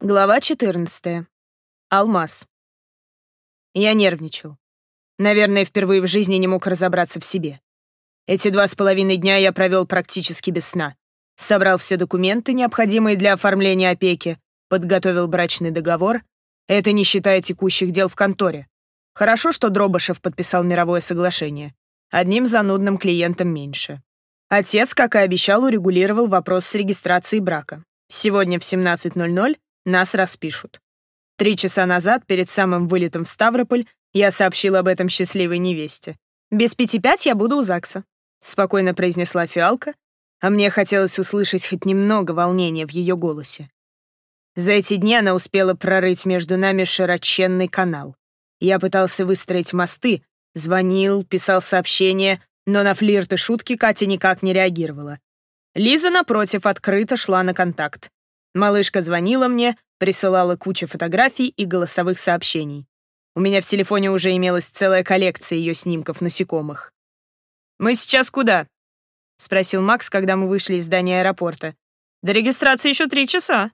Глава 14. Алмаз. Я нервничал. Наверное, впервые в жизни не мог разобраться в себе. Эти два с половиной дня я провел практически без сна. Собрал все документы, необходимые для оформления опеки, подготовил брачный договор. Это не считая текущих дел в конторе. Хорошо, что Дробышев подписал мировое соглашение. Одним занудным клиентом меньше. Отец, как и обещал, урегулировал вопрос с регистрацией брака. Сегодня в 17.00 нас распишут. Три часа назад, перед самым вылетом в Ставрополь, я сообщил об этом счастливой невесте. «Без пяти пять я буду у ЗАГСа», — спокойно произнесла фиалка, а мне хотелось услышать хоть немного волнения в ее голосе. За эти дни она успела прорыть между нами широченный канал. Я пытался выстроить мосты, звонил, писал сообщения, но на флирт и шутки Катя никак не реагировала. Лиза, напротив, открыто шла на контакт. Малышка звонила мне, присылала кучу фотографий и голосовых сообщений. У меня в телефоне уже имелась целая коллекция ее снимков насекомых. «Мы сейчас куда?» — спросил Макс, когда мы вышли из здания аэропорта. «До регистрации еще три часа».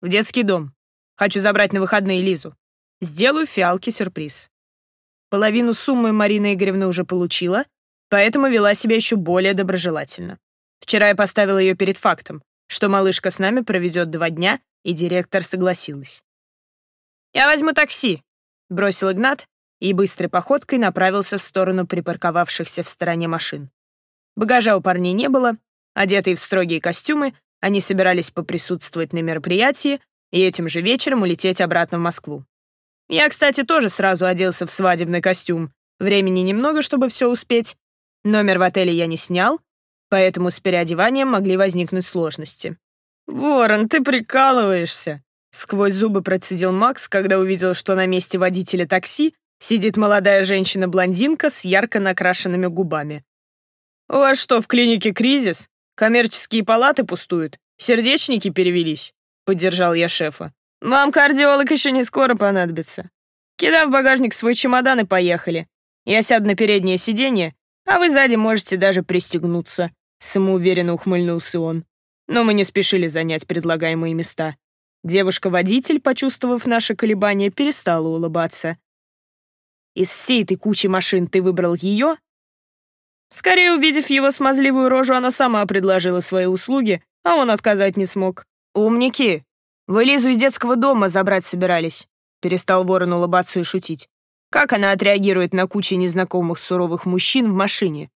«В детский дом. Хочу забрать на выходные Лизу. Сделаю фиалке сюрприз». Половину суммы Марина Игоревна уже получила, поэтому вела себя еще более доброжелательно. Вчера я поставила ее перед фактом что малышка с нами проведет два дня, и директор согласилась. «Я возьму такси», — бросил Игнат и быстрой походкой направился в сторону припарковавшихся в стороне машин. Багажа у парней не было, одетые в строгие костюмы, они собирались поприсутствовать на мероприятии и этим же вечером улететь обратно в Москву. Я, кстати, тоже сразу оделся в свадебный костюм. Времени немного, чтобы все успеть. Номер в отеле я не снял, поэтому с переодеванием могли возникнуть сложности. «Ворон, ты прикалываешься!» Сквозь зубы процедил Макс, когда увидел, что на месте водителя такси сидит молодая женщина-блондинка с ярко накрашенными губами. «У вас что, в клинике кризис? Коммерческие палаты пустуют? Сердечники перевелись?» — поддержал я шефа. «Вам кардиолог еще не скоро понадобится. Кидай в багажник свой чемодан и поехали. Я сяду на переднее сиденье, а вы сзади можете даже пристегнуться», — самоуверенно ухмыльнулся он. Но мы не спешили занять предлагаемые места. Девушка-водитель, почувствовав наши колебания, перестала улыбаться. «Из всей этой кучи машин ты выбрал ее?» Скорее, увидев его смазливую рожу, она сама предложила свои услуги, а он отказать не смог. «Умники! Вы Лизу из детского дома забрать собирались», — перестал ворон улыбаться и шутить. Как она отреагирует на кучу незнакомых суровых мужчин в машине?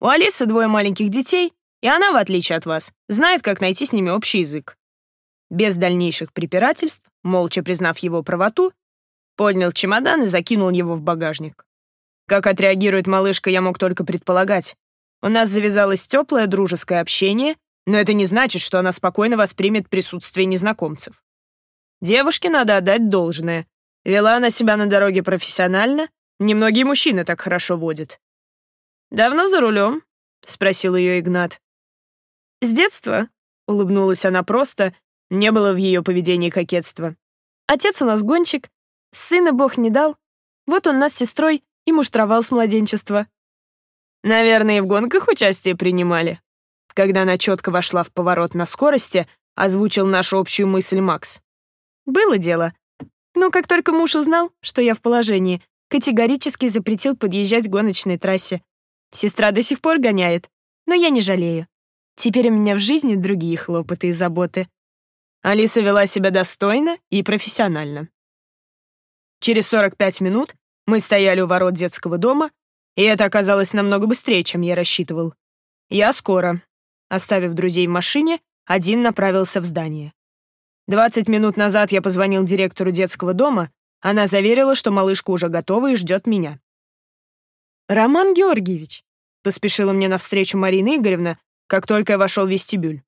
У Алисы двое маленьких детей, и она, в отличие от вас, знает, как найти с ними общий язык. Без дальнейших препирательств, молча признав его правоту, поднял чемодан и закинул его в багажник. Как отреагирует малышка, я мог только предполагать. У нас завязалось теплое дружеское общение, но это не значит, что она спокойно воспримет присутствие незнакомцев. Девушке надо отдать должное. Вела она себя на дороге профессионально, немногие мужчины так хорошо водят. «Давно за рулем?» — спросил ее Игнат. «С детства», — улыбнулась она просто, не было в ее поведении кокетства. «Отец у нас гонщик, сына бог не дал, вот он нас с сестрой и муштровал с младенчества». «Наверное, и в гонках участие принимали?» Когда она четко вошла в поворот на скорости, озвучил нашу общую мысль Макс. «Было дело», но как только муж узнал, что я в положении, категорически запретил подъезжать к гоночной трассе. Сестра до сих пор гоняет, но я не жалею. Теперь у меня в жизни другие хлопоты и заботы. Алиса вела себя достойно и профессионально. Через 45 минут мы стояли у ворот детского дома, и это оказалось намного быстрее, чем я рассчитывал. Я скоро. Оставив друзей в машине, один направился в здание. Двадцать минут назад я позвонил директору детского дома. Она заверила, что малышка уже готова и ждет меня. «Роман Георгиевич», — поспешила мне навстречу Марина Игоревна, как только я вошел в вестибюль.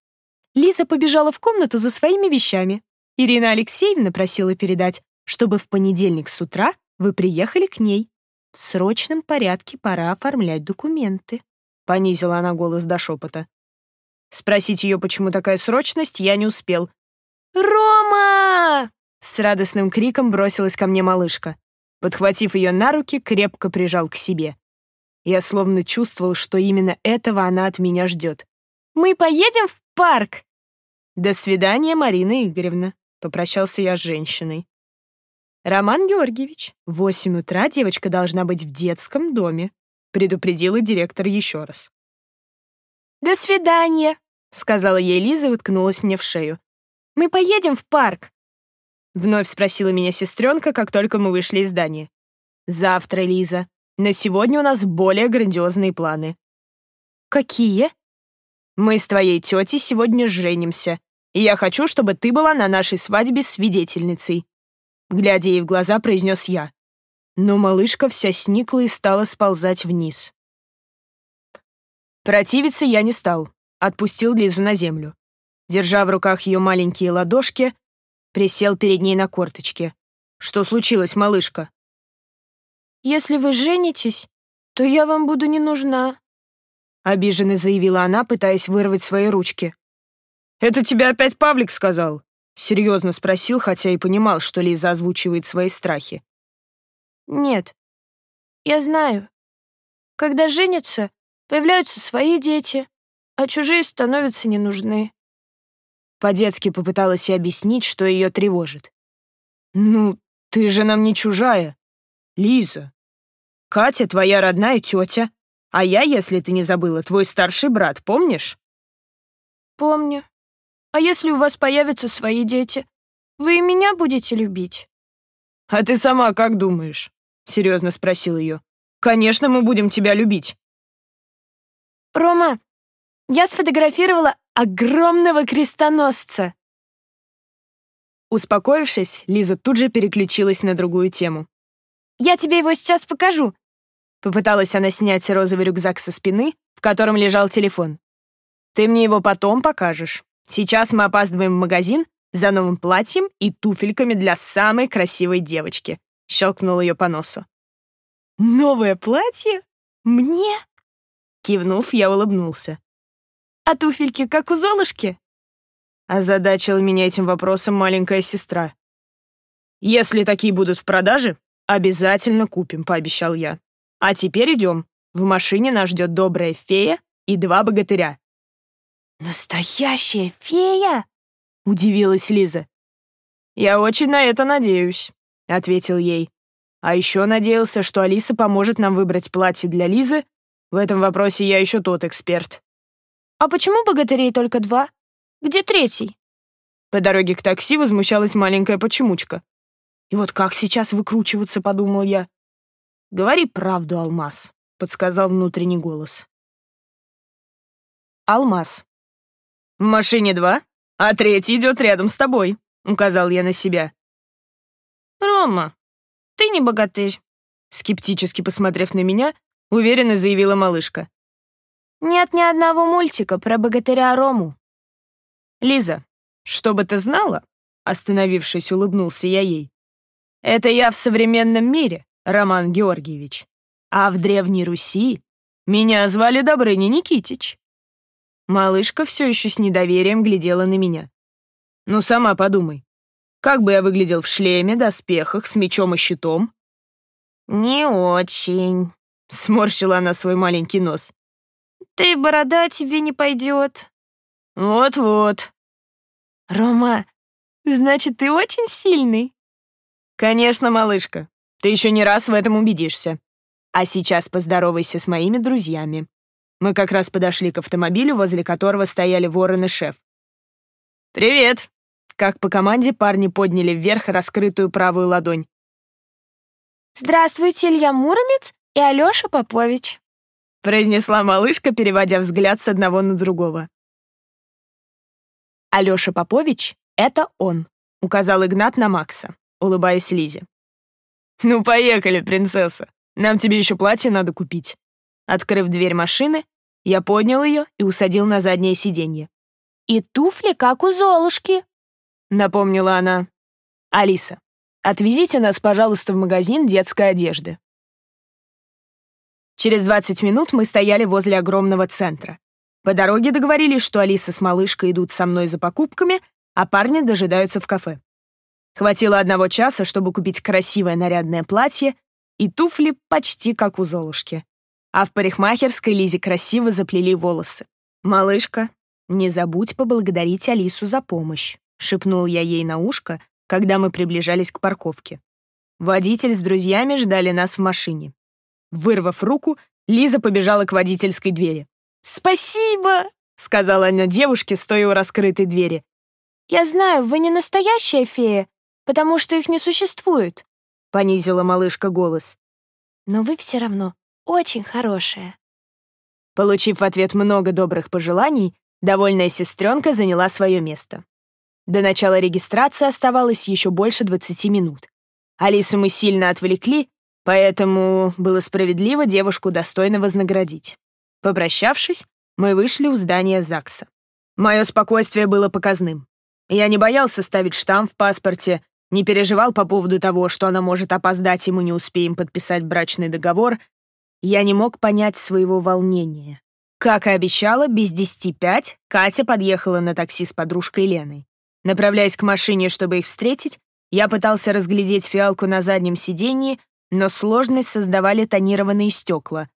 Лиза побежала в комнату за своими вещами. Ирина Алексеевна просила передать, чтобы в понедельник с утра вы приехали к ней. В срочном порядке пора оформлять документы. Понизила она голос до шепота. Спросить ее, почему такая срочность, я не успел, «Рома!» С радостным криком бросилась ко мне малышка. Подхватив ее на руки, крепко прижал к себе. Я словно чувствовал, что именно этого она от меня ждет. «Мы поедем в парк!» «До свидания, Марина Игоревна», попрощался я с женщиной. «Роман Георгиевич, в восемь утра девочка должна быть в детском доме», предупредила директор еще раз. «До свидания», — сказала ей Лиза и уткнулась мне в шею. «Мы поедем в парк». Вновь спросила меня сестренка, как только мы вышли из здания. «Завтра, Лиза. На сегодня у нас более грандиозные планы». «Какие?» «Мы с твоей тетей сегодня женимся, и я хочу, чтобы ты была на нашей свадьбе свидетельницей глядя ей в глаза, произнес я. Но малышка вся сникла и стала сползать вниз. Противиться я не стал, отпустил Лизу на землю. Держа в руках ее маленькие ладошки, присел перед ней на корточке. «Что случилось, малышка?» «Если вы женитесь, то я вам буду не нужна», — обиженно заявила она, пытаясь вырвать свои ручки. «Это тебе опять Павлик сказал?» Серьезно спросил, хотя и понимал, что Лиза озвучивает свои страхи. «Нет, я знаю. Когда женятся, появляются свои дети, а чужие становятся не нужны». По-детски попыталась я объяснить, что ее тревожит. «Ну, ты же нам не чужая. Лиза. Катя твоя родная тетя, а я, если ты не забыла, твой старший брат, помнишь?» «Помню», а если у вас появятся свои дети, вы и меня будете любить?» «А ты сама как думаешь?» — серьезно спросил ее. «Конечно, мы будем тебя любить». «Рома, я сфотографировала огромного крестоносца!» Успокоившись, Лиза тут же переключилась на другую тему. «Я тебе его сейчас покажу!» Попыталась она снять розовый рюкзак со спины, в котором лежал телефон. «Ты мне его потом покажешь. Сейчас мы опаздываем в магазин за новым платьем и туфельками для самой красивой девочки», — щелкнул ее по носу. «Новое платье? Мне?» Кивнув, я улыбнулся. «А туфельки как у Золушки?» Озадачила меня этим вопросом маленькая сестра. «Если такие будут в продаже, обязательно купим», — пообещал я. «А теперь идем. В машине нас ждет добрая фея и два богатыря. «Настоящая фея?» — удивилась Лиза. «Я очень на это надеюсь», — ответил ей. «А еще надеялся, что Алиса поможет нам выбрать платье для Лизы. В этом вопросе я еще тот эксперт». «А почему богатырей только два? Где третий?» По дороге к такси возмущалась маленькая почемучка. «И вот как сейчас выкручиваться?» — подумал я. «Говори правду, Алмаз», — подсказал внутренний голос. Алмаз. «В машине два, а третий идет рядом с тобой», — указал я на себя. «Рома, ты не богатырь», — скептически посмотрев на меня, уверенно заявила малышка. «Нет ни одного мультика про богатыря Рому». «Лиза, чтобы ты знала», — остановившись, улыбнулся я ей, «это я в современном мире, Роман Георгиевич, а в Древней Руси меня звали Добрыня Никитич». Малышка все еще с недоверием глядела на меня. «Ну, сама подумай. Как бы я выглядел в шлеме, доспехах, с мечом и щитом?» «Не очень», — сморщила она свой маленький нос. «Ты борода тебе не пойдет». «Вот-вот». «Рома, значит, ты очень сильный?» «Конечно, малышка. Ты еще не раз в этом убедишься. А сейчас поздоровайся с моими друзьями. Мы как раз подошли к автомобилю, возле которого стояли ворон и шеф. «Привет!» Как по команде парни подняли вверх раскрытую правую ладонь. «Здравствуйте, Илья Муромец и Алёша Попович», произнесла малышка, переводя взгляд с одного на другого. «Алёша Попович — это он», — указал Игнат на Макса, улыбаясь Лизе. «Ну, поехали, принцесса. Нам тебе еще платье надо купить». Открыв дверь машины, я поднял ее и усадил на заднее сиденье. «И туфли, как у Золушки», — напомнила она. «Алиса, отвезите нас, пожалуйста, в магазин детской одежды». Через 20 минут мы стояли возле огромного центра. По дороге договорились, что Алиса с малышкой идут со мной за покупками, а парни дожидаются в кафе. Хватило одного часа, чтобы купить красивое нарядное платье и туфли почти как у Золушки а в парикмахерской Лизе красиво заплели волосы. «Малышка, не забудь поблагодарить Алису за помощь», — шепнул я ей на ушко, когда мы приближались к парковке. Водитель с друзьями ждали нас в машине. Вырвав руку, Лиза побежала к водительской двери. «Спасибо!» — сказала она девушке, стоя у раскрытой двери. «Я знаю, вы не настоящая фея, потому что их не существует», — понизила малышка голос. «Но вы все равно очень хорошая». Получив в ответ много добрых пожеланий, довольная сестренка заняла свое место. До начала регистрации оставалось еще больше 20 минут. Алису мы сильно отвлекли, поэтому было справедливо девушку достойно вознаградить. Попрощавшись, мы вышли у здания ЗАГСа. Мое спокойствие было показным. Я не боялся ставить штамп в паспорте, не переживал по поводу того, что она может опоздать, и мы не успеем подписать брачный договор. Я не мог понять своего волнения. Как и обещала, без десяти пять Катя подъехала на такси с подружкой Леной. Направляясь к машине, чтобы их встретить, я пытался разглядеть фиалку на заднем сиденье, но сложность создавали тонированные стекла.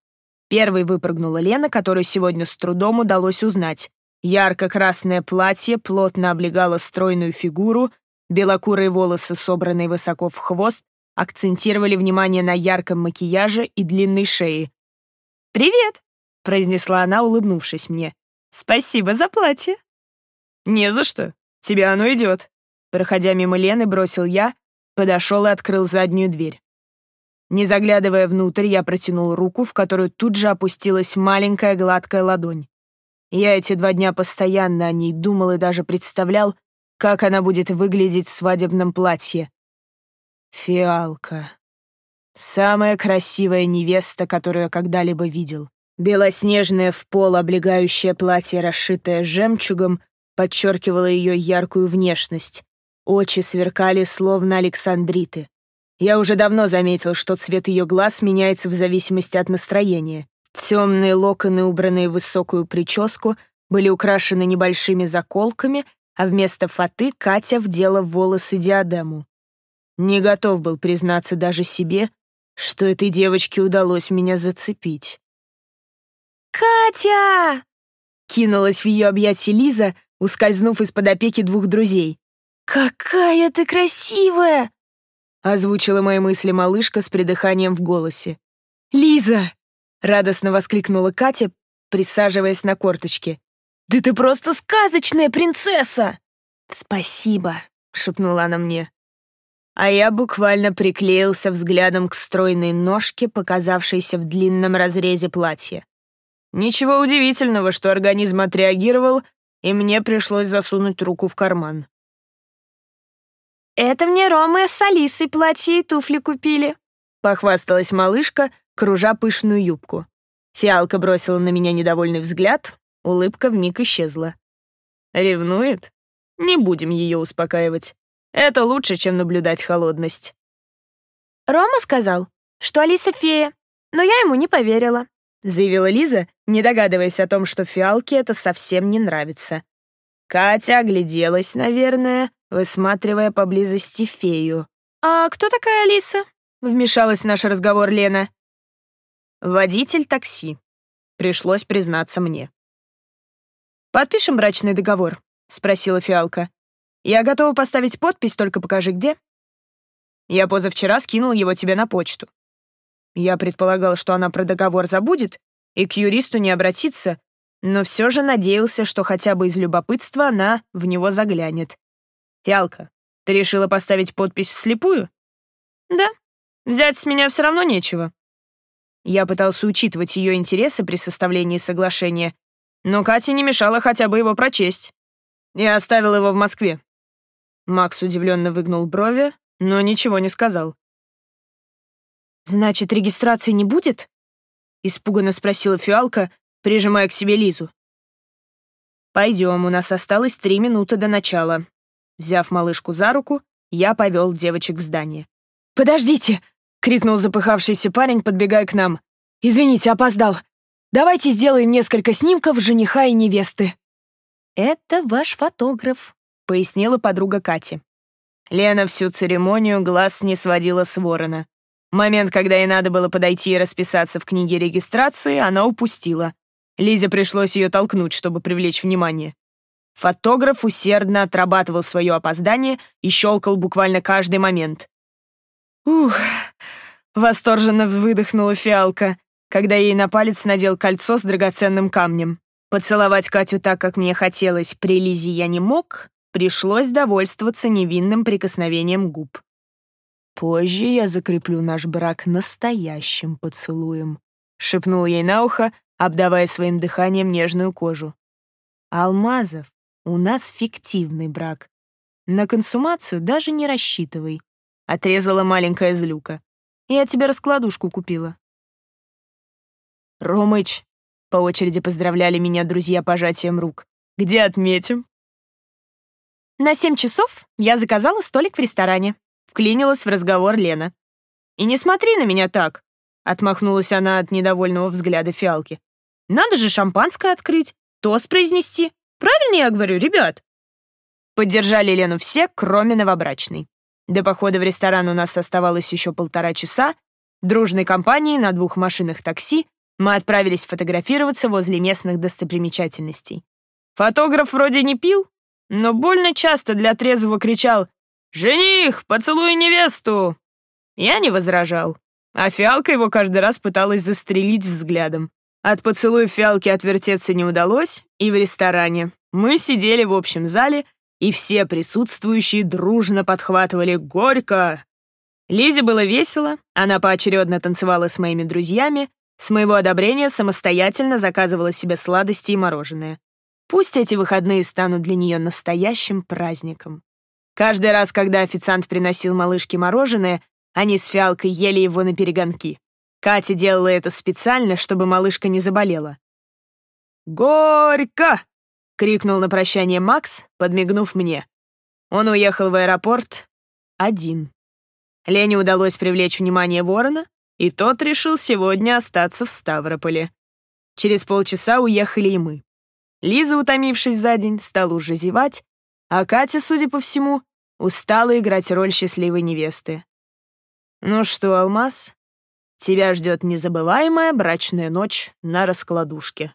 Первой выпрыгнула Лена, которую сегодня с трудом удалось узнать. Ярко-красное платье плотно облегало стройную фигуру, белокурые волосы, собранные высоко в хвост, акцентировали внимание на ярком макияже и длинной шее. «Привет!» — произнесла она, улыбнувшись мне. «Спасибо за платье!» «Не за что. Тебе оно идет!» Проходя мимо Лены, бросил я, подошел и открыл заднюю дверь. Не заглядывая внутрь, я протянул руку, в которую тут же опустилась маленькая гладкая ладонь. Я эти два дня постоянно о ней думал и даже представлял, как она будет выглядеть в свадебном платье. Фиалка. Самая красивая невеста, которую я когда-либо видел. Белоснежное в пол облегающее платье, расшитое жемчугом, подчеркивало ее яркую внешность. Очи сверкали, словно александриты. Я уже давно заметил, что цвет ее глаз меняется в зависимости от настроения. Темные локоны, убранные в высокую прическу, были украшены небольшими заколками, а вместо фаты Катя вдела в волосы диадему. Не готов был признаться даже себе, что этой девочке удалось меня зацепить. «Катя!» — кинулась в ее объятия Лиза, ускользнув из-под опеки двух друзей. «Какая ты красивая!» Озвучила мои мысли малышка с придыханием в голосе. «Лиза!» — радостно воскликнула Катя, присаживаясь на корточке. «Да ты просто сказочная принцесса!» «Спасибо!» — шепнула она мне. А я буквально приклеился взглядом к стройной ножке, показавшейся в длинном разрезе платья. Ничего удивительного, что организм отреагировал, и мне пришлось засунуть руку в карман. «Это мне Рома с Алисой платье и туфли купили», — похвасталась малышка, кружа пышную юбку. Фиалка бросила на меня недовольный взгляд, улыбка вмиг исчезла. «Ревнует? Не будем ее успокаивать. Это лучше, чем наблюдать холодность». «Рома сказал, что Алиса фея, но я ему не поверила», — заявила Лиза, не догадываясь о том, что Фиалке это совсем не нравится. Катя огляделась, наверное, высматривая поблизости фею. «А кто такая Алиса?» — вмешалась в наш разговор Лена. «Водитель такси», — пришлось признаться мне. «Подпишем брачный договор?» — спросила Фиалка. «Я готова поставить подпись, только покажи, где». Я позавчера скинул его тебе на почту. Я предполагал, что она про договор забудет и к юристу не обратится, но все же надеялся, что хотя бы из любопытства она в него заглянет. «Фиалка, ты решила поставить подпись вслепую?» «Да. Взять с меня все равно нечего». Я пытался учитывать ее интересы при составлении соглашения, но Кате не мешало хотя бы его прочесть. Я оставил его в Москве. Макс удивленно выгнул брови, но ничего не сказал. «Значит, регистрации не будет?» — испуганно спросила Фиалка, прижимая к себе Лизу. «Пойдем, у нас осталось три минуты до начала». Взяв малышку за руку, я повел девочек в здание. «Подождите!» — крикнул запыхавшийся парень, подбегая к нам. «Извините, опоздал. Давайте сделаем несколько снимков жениха и невесты». «Это ваш фотограф», — пояснила подруга Кати. Лена всю церемонию глаз не сводила с ворона. Момент, когда ей надо было подойти и расписаться в книге регистрации, она упустила. Лизе пришлось ее толкнуть, чтобы привлечь внимание. Фотограф усердно отрабатывал свое опоздание и щелкал буквально каждый момент. «Ух!» — восторженно выдохнула фиалка, когда ей на палец надел кольцо с драгоценным камнем. Поцеловать Катю так, как мне хотелось, при Лизе я не мог, пришлось довольствоваться невинным прикосновением губ. «Позже я закреплю наш брак настоящим поцелуем», — шепнул ей на ухо, обдавая своим дыханием нежную кожу. «Алмазов, у нас фиктивный брак. На консумацию даже не рассчитывай», — отрезала маленькая злюка. «Я тебе раскладушку купила». «Ромыч», — по очереди поздравляли меня друзья пожатием рук. «Где отметим?» «На семь часов я заказала столик в ресторане», Вклинилась в разговор Лена. «И не смотри на меня так!» Отмахнулась она от недовольного взгляда фиалки. «Надо же шампанское открыть, тост произнести. Правильно я говорю, ребят?» Поддержали Лену все, кроме новобрачной. До похода в ресторан у нас оставалось еще полтора часа. Дружной компанией на двух машинах такси мы отправились фотографироваться возле местных достопримечательностей. Фотограф вроде не пил, но больно часто для трезвого кричал «Жених, поцелуй невесту!» Я не возражал, а фиалка его каждый раз пыталась застрелить взглядом. От поцелуя фиалки отвертеться не удалось, и в ресторане. Мы сидели в общем зале, и все присутствующие дружно подхватывали «Горько!». Лизе было весело, она поочередно танцевала с моими друзьями, с моего одобрения самостоятельно заказывала себе сладости и мороженое. Пусть эти выходные станут для нее настоящим праздником. Каждый раз, когда официант приносил малышке мороженое, они с фиалкой ели его на перегонки. Катя делала это специально, чтобы малышка не заболела. «Горько!» — крикнул на прощание Макс, подмигнув мне. Он уехал в аэропорт один. Лене удалось привлечь внимание ворона, и тот решил сегодня остаться в Ставрополе. Через полчаса уехали и мы. Лиза, утомившись за день, стала уже зевать, а Катя, судя по всему, устала играть роль счастливой невесты. «Ну что, Алмаз, тебя ждет незабываемая брачная ночь на раскладушке».